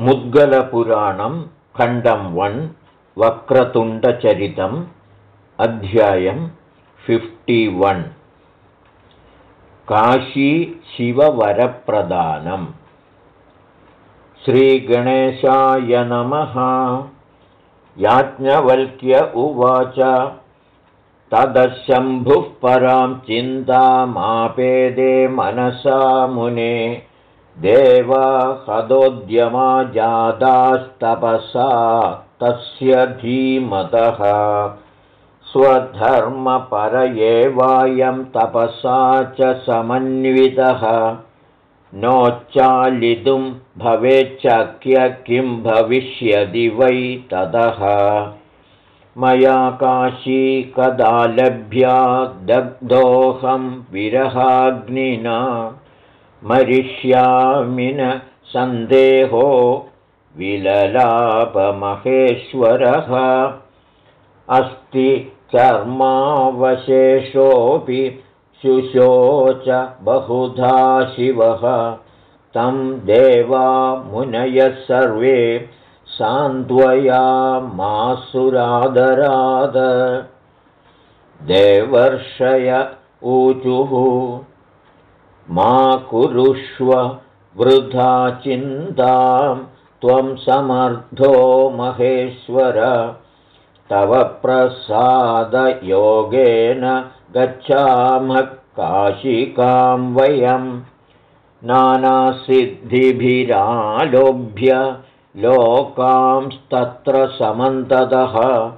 मुद्गलपुराणं खण्डं वन् वक्रतुण्डचरितम् अध्यायं fifty one काशीशिववरप्रदानम् श्रीगणेशाय नमः। याज्ञवल्क्य उवाच। तदशम्भुः परां चिन्तामापेदे मनसा मुने देवा हदोद्यमा जातास्तपसा तस्य धीमतः। स्वधर्मपर एवायं तपसा च समन्वितः। नोच्चालितुं भवेच्छक्य किं भविष्यति वै ततः। मया काशी कदा लभ्या दग्धोऽहं विरहाग्निना मरिष्यामि न सन्देहो विललापमहेश्वरः। अस्ति चर्मावशेषोऽपि शुशोच बहुधा शिवः। तं देवा मुनयः सर्वे सान्त्वयामासुरादराद देवर्षय ऊचुः मा कुरुष्व वृथा चिन्तां त्वं समर्थो महेश्वर। तव प्रसादयोगेन गच्छामः काशिकां वयं नानासिद्धिभिरालोभ्य लोकांस्तत्र समन्ततः।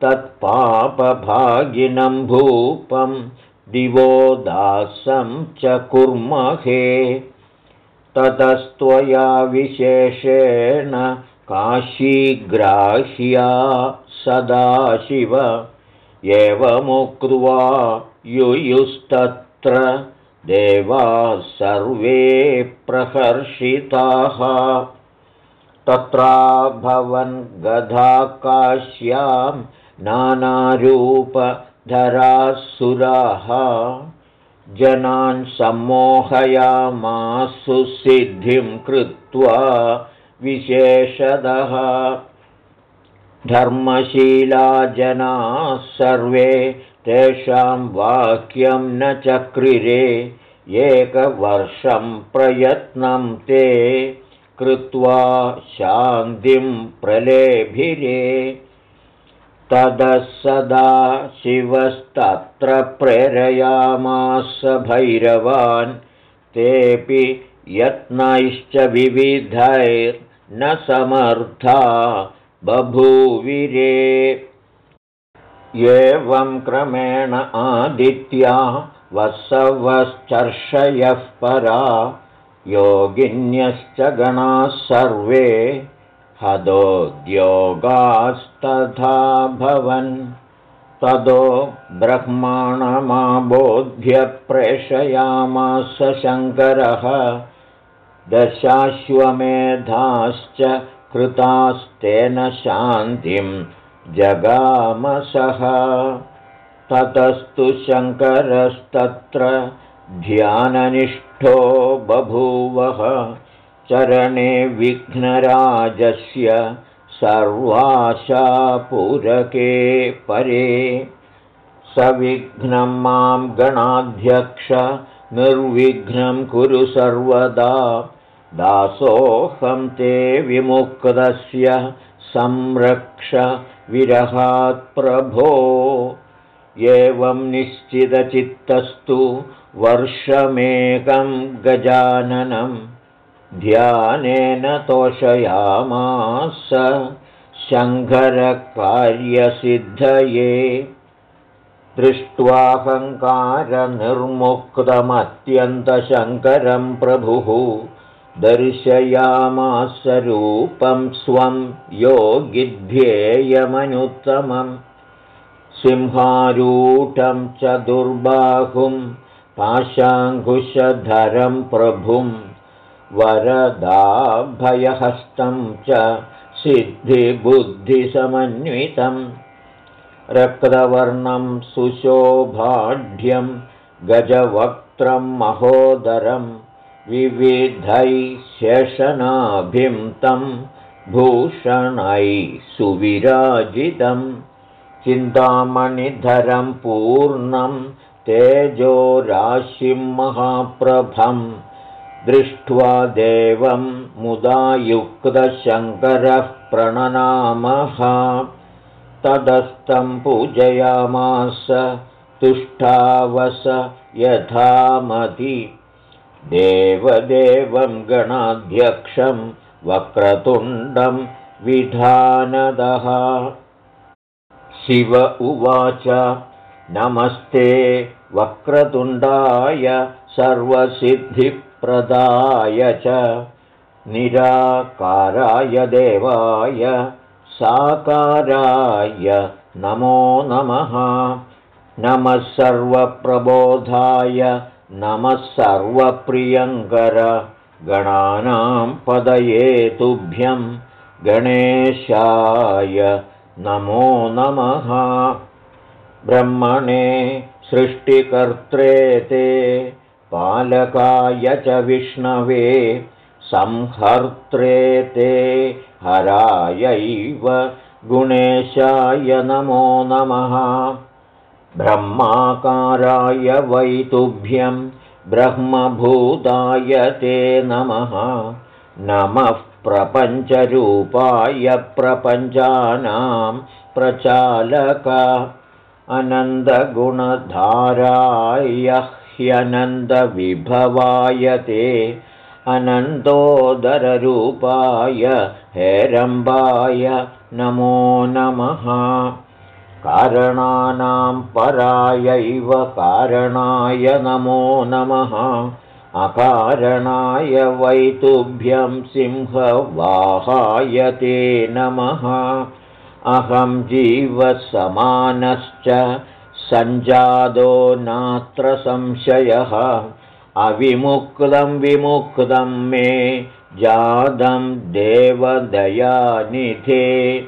तत्पापभागिनं भूपम् दिवो दासं च कुर्महे। ततस्त्वया विशेषेण काशीग्राह्या सदाशिव। एवमुक्त्वा युयुस्तत्र देवाः सर्वे प्रहर्षिताः। तत्राभवन् गधा काश्यां नानारूप धरासुराः जनान् सम्मोहयामासु सिद्धिं कृत्वा विशेषदः धर्मशीला जनाः सर्वे तेषां वाक्यं न चक्रिरे एकवर्षं प्रयत्नं ते कृत्वा शान्तिं प्रलेभिरे ततः सदा शिवस्तत्र प्रेरयामास भैरवान् तेऽपि यत्नैश्च विविधैर्न समर्था बभूविरे। एवं क्रमेण आदित्या वसवश्चर्षयः परा योगिन्यश्च गणाः सर्वे हदोद्योगास्तथा भवन्। तदो ब्रह्माणमाबोध्य प्रेषयामास शङ्करः। दशाश्वमेधाश्च कृतास्तेन शान्तिं जगामसः ततस्तु शङ्करस्तत्र ध्याननिष्ठो बभूवः चरणे विघ्नराजस्य सर्वाशापूरके परे। सविघ्नं मां गणाध्यक्ष निर्विघ्नं कुरु सर्वदा। दासोऽहं ते विमुक्तस्य संरक्ष विरहात् प्रभो। एवं निश्चितचित्तस्तु वर्षमेकं गजाननम् ध्यानेन तोषयामास शङ्करकार्यसिद्धये दृष्ट्वाहङ्कारनिर्मुक्तमत्यन्तशङ्करं प्रभुः दर्शयामास रूपं स्वं योगिध्येयमनुत्तमं सिंहारूढं च दुर्बाहुं पाशाङ्कुशधरं प्रभुम् वरदाभयहस्तं च सिद्धिबुद्धिसमन्वितं रक्तवर्णं सुशोभाढ्यं गजवक्त्रं महोदरं विविधैः शशनाभिं तं भूषणैः सुविराजितं चिन्तामणिधरं पूर्णं तेजोराशिं महाप्रभं दृष्ट्वा देवं मुदा युक्तशङ्करः प्रणनामः। तदस्तं पूजयामास तुष्टावस यथामति देवदेवं गणाध्यक्षं वक्रतुण्डं विधानदः। शिव उवाच नमस्ते वक्रतुण्डाय सर्वसिद्धिप्रदाय च निराकाराय देवाय साकाराय नमो नमः। नमः सर्वप्रबोधाय नमः सर्वप्रियङ्कर गणानां पदये तुभ्यं। गणेशाय नमो नमः। ब्रह्मणे सृष्टिकर्त्रे ते पालकाय च विष्णवे संहर्त्रे ते हरायैव गुणेशाय नमो नमः। ब्रह्माकाराय वैतुभ्यं ब्रह्मभूताय ते नमः। नमः प्रपञ्चरूपाय प्रपञ्चानां प्रचालक। अनन्दगुणधाराय ह्यनन्दविभवाय ते अनन्दोदररूपाय हेरम्बाय नमो नमः। कारणानां परायैव कारणाय नमो नमः। अकारणाय वैतुभ्यं सिंहवाहाय ते नमः। अहं जीवसमानश्च सञ्जातो नात्र संशयः। अविमुक्तं विमुक्तं मे जातं देवदयानिधे।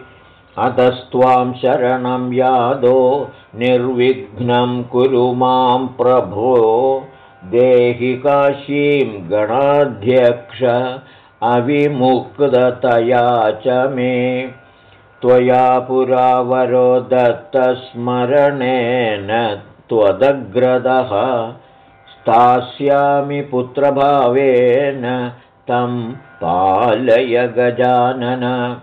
अतस्त्वां शरणं यादो निर्विघ्नं कुरु मां प्रभो। देहि काशीं गणाध्यक्ष अविमुक्ततया च मे त्वया पुरावरो दत्तस्मरणेन त्वदग्रदः स्थास्यामि पुत्रभावेन तं पालय गजानन।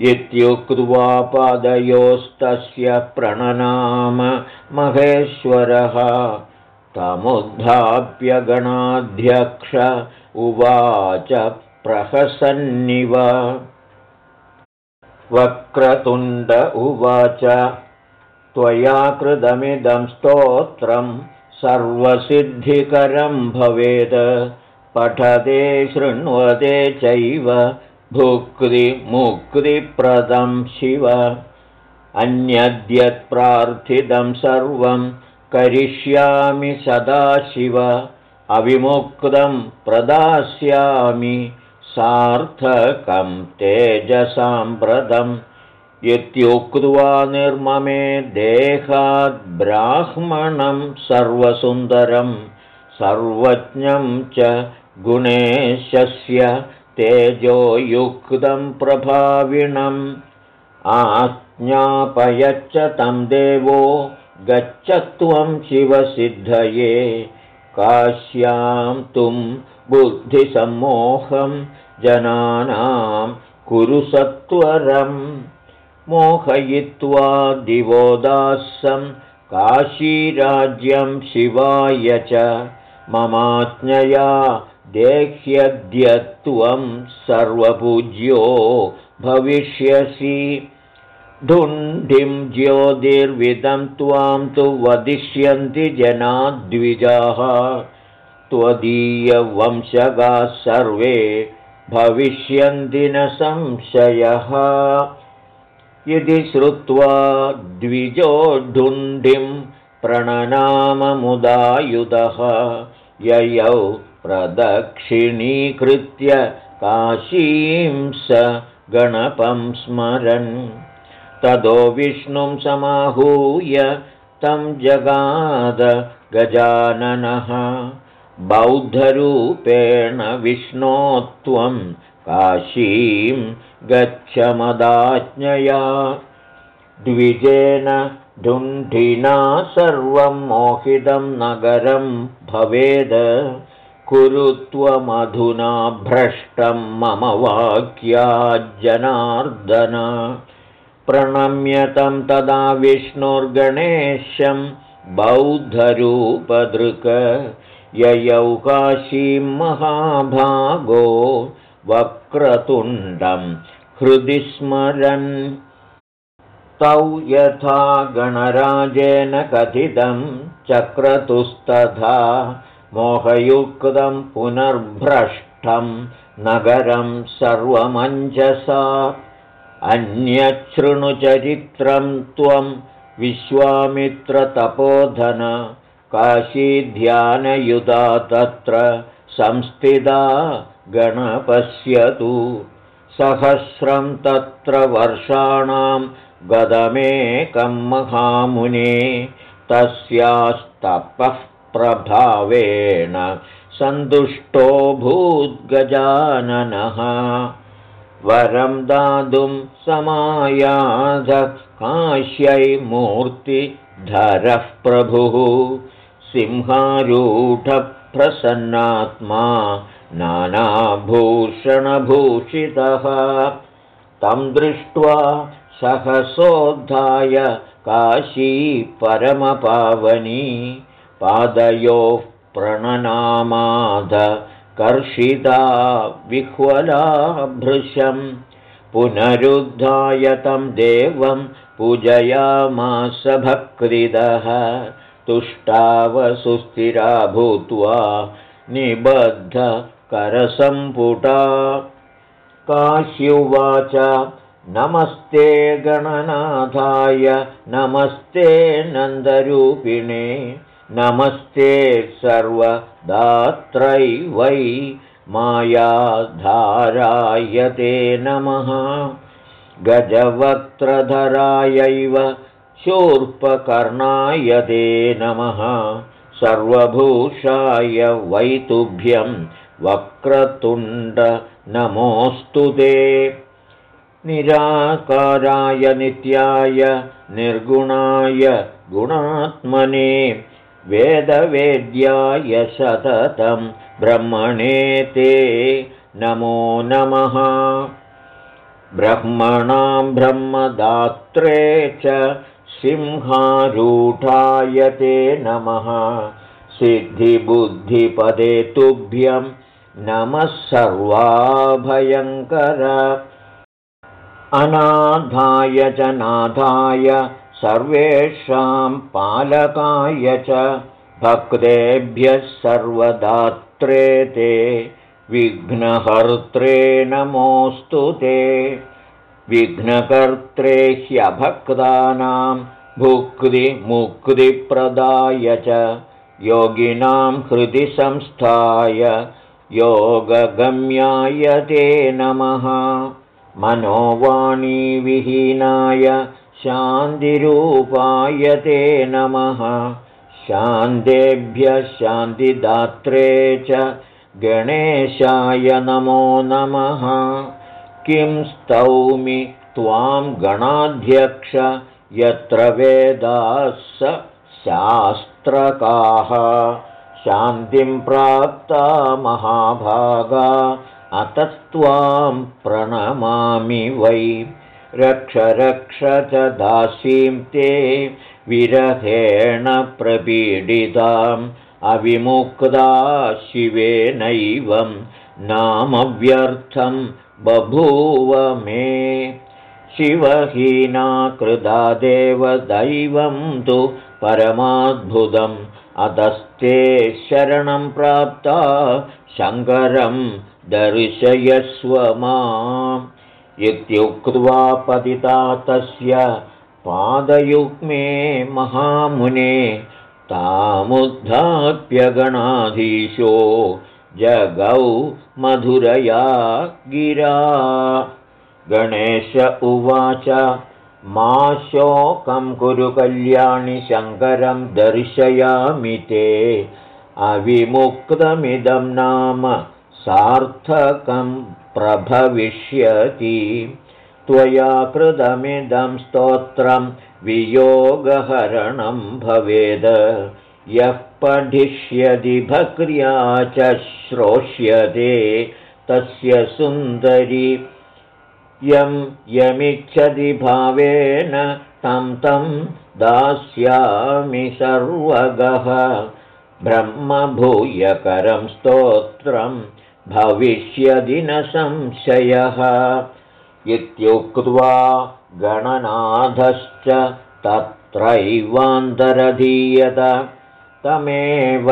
इत्युक्त्वा पादयोस्तस्य प्रणनाम महेश्वरः। तमुद्धाप्यगणाध्यक्ष उवाच प्रहसन्निव वक्रतुण्ड उवाच। त्वया कृतमिदं स्तोत्रं सर्वसिद्धिकरं भवेत् पठते शृण्वते चैव भुक्तिमुक्तिप्रदं शिव। अन्यद्यत्प्रार्थितं सर्वं करिष्यामि सदाशिव। अविमुक्तं प्रदास्यामि सार्थकं तेजसाम्प्रदम् इत्युक्त्वा निर्ममे देहाद्ब्राह्मणं सर्वसुन्दरं सर्वज्ञं च गुणेशस्य तेजोयुक्तं प्रभाविणम्। आज्ञापयच्च तं देवो गच्छ त्वं शिवसिद्धये। काश्यां तुं बुद्धिसम्मोहं जनानां कुरु सत्वरम् मोहयित्वा दिवोदासं काशीराज्यं शिवाय च ममाज्ञया देह्यद्यत्वं सर्वपूज्यो भविष्यसि। धुण्डिं ज्योतिर्विदं त्वां तु वदिष्यन्ति जनाद्विजाः। त्वदीयवंशगाः सर्वे भविष्यन्ति न संशयः। यदि श्रुत्वा द्विजोढुण्डिं प्रणनाममुदायुधः। ययौ प्रदक्षिणीकृत्य काशीं स गणपं स्मरन्। ततो विष्णुं समाहूय तं जगाद गजाननः बौद्धरूपेण विष्णोत्वं काशीं गच्छमदाज्ञया। द्विजेन ढुण्ढिना सर्वं मोहितं नगरं भवेद। कुरु त्वमधुना भ्रष्टं मम वाक्याज्जनार्दन। प्रणम्यतं तदा विष्णुर्गणेशं बौद्धरूपदृक् ययौ काशीं महाभागो वक्रतुण्डं हृदि स्मरन्। तौ यथा गणराजेन कथितं चक्रतुस्तथा मोहयुक्तं पुनर्भ्रष्टं नगरं सर्वमञ्जसा। अन्यच्छृणुचरित्रं त्वं विश्वामित्रतपोधन काशीध्यानयुधा तत्र संस्थिता गणपश्यतु। सहस्रं तत्र वर्षाणां गदमेकं महामुने तस्यास्तपः प्रभावेण सन्तुष्टो भूद्गजाननः। वरं दातुं समायाध काश्यै मूर्तिधरः प्रभुः सिंहारूढप्रसन्नात्मा नानाभूषणभूषितः। तं दृष्ट्वा सहसोद्धाय काशी परमपावनी पादयोः प्रणनामाद कर्षिता विह्वला भृशं पुनरुद्धाय तं देवं पूजयामास भक्तिदः तुष्टावसुस्थिरा भूत्वा निबद्धकरसम्पुटा। काश्युवाच नमस्ते गणनाथाय नमस्ते नन्दरूपिणे नमस्ते सर्वदात्रै वै मायाधाराय ते नमः। गजवक्त्रधरायैव शूर्पकर्णाय ते नमः। सर्वभूषाय वैतुभ्यं वक्रतुण्ड नमोऽस्तु ते। निराकाराय नित्याय निर्गुणाय गुणात्मने। वेदवेद्याय सततं ब्रह्मणे ते। नमो नमः। ब्रह्मणां ब्रह्मदात्रे च सिंहारूढाय ते नमः। सिद्धिबुद्धिपदे तुभ्यं नमः सर्वाभयङ्कर। अनाधाय च नाथाय सर्वेषां पालकाय च भक्तेभ्यः सर्वदात्रे ते विघ्नहर्त्रे नमोऽस्तु ते विघ्नकर्त्रे ह्यभक्तानां भुक्तिमुक्तिप्रदाय च योगिनां हृदि संस्थाय योगगम्याय ते नमः। मनोवाणीविहीनाय शान्तिरूपाय ते नमः। शान्तेभ्यः शान्तिदात्रे च गणेशाय नमो नमः किं स्तौमि त्वां गणाध्यक्ष यत्र वेदाः शास्त्रकाः? शान्तिं प्राप्ता महाभागा अतस्त्वां प्रणमामि वै। रक्ष रक्ष च दासीं ते विरहेण प्रपीडिताम् अविमुक्ता शिवेनैवं नामव्यर्थं बभूव मे। शिवहीना कृदा देवदैवं तु परमाद्भुतम्। अतस्ते शरणं प्राप्ता शङ्करं दर्शयस्व माम्। इत्युक्त्वा पतिता तस्य पादयुग्मे महामुने तामुद्धाप्यगणाधीशो जगौ मधुरया गिरा। गणेश उवाच मा शोकं कुरु कल्याणि शङ्करं दर्शयामि ते। अविमुक्तमिदं नाम सार्थकं प्रभविष्यति। त्वया कृतमिदं स्तोत्रं वियोगहरणं भवेद। यः पठिष्यति भक्र्या च श्रोष्यते तस्य सुन्दरी यं यमिच्छति भावेन तं तं दास्यामि सर्वगः। ब्रह्मभूयकरं स्तोत्रं भविष्यदि न संशयः। इत्युक्त्वा गणनाथश्च तत्रैवान्तरधीयत तमेव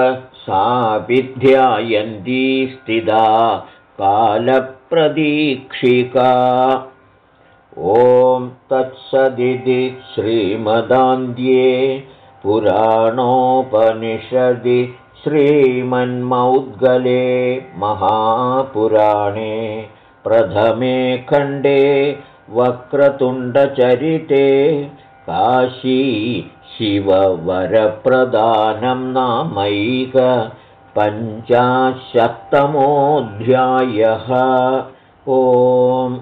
साभिध्यायन्ती स्थिता कालप्रदीक्षिका। ॐ तत्सदिति श्रीमदान्ध्ये पुराणोपनिषदि श्रीमन्मौद्गले महापुराणे प्रथमे खण्डे वक्रतुण्डचरिते काशी शिववरप्रदानं नामैक पञ्चाशत्तमोऽध्यायः। ओम्